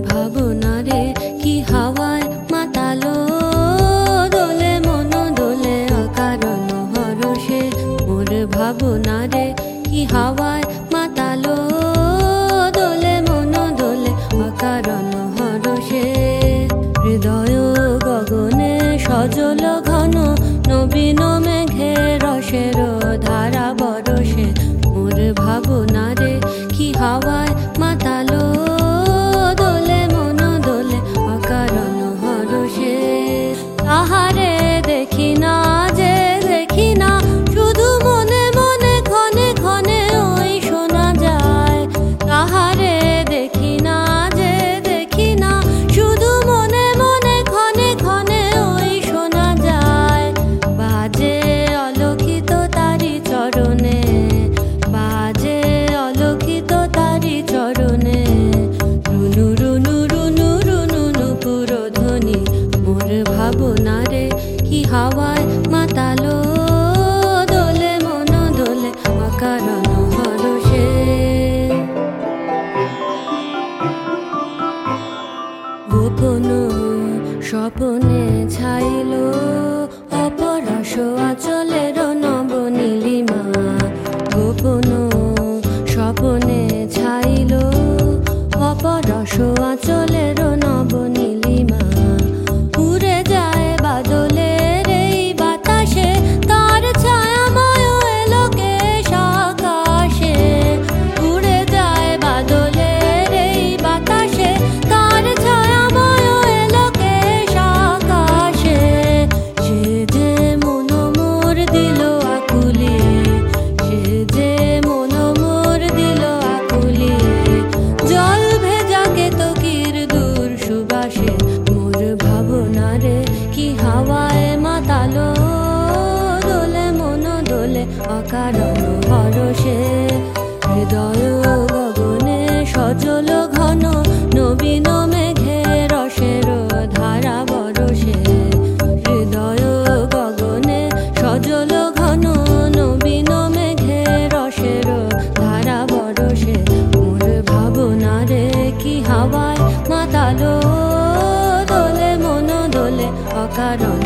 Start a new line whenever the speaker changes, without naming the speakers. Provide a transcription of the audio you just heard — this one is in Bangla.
ভাবনারে কি হাওয়ায় মাতালো? দোলে মন দোলে অকারণ হরষে মোর ভাবনারে কি হাওয়ায় মাতালো? দোলে মন দোলে অকারণ হরষে হৃদয় গগনে সজল ঘন, নবীন মেঘে রসের ধারা বরসে, মোর ভাবনারে স্বপনে ছাইল অপরস আচলের নব নীলিমা গোপন স্বপনে ছাইল অপরস আচলের আকাশে হৃদয় গগনে সজল ঘন, নবীন মেঘে রসের ধারা বরসে। হৃদয় গগনে সজল ঘন, নবীন মেঘে রসের ধারা বরসে। মোর ভাবনারে কি হাওয়ায় মাতালো, দোলে মন দোলে অকারণ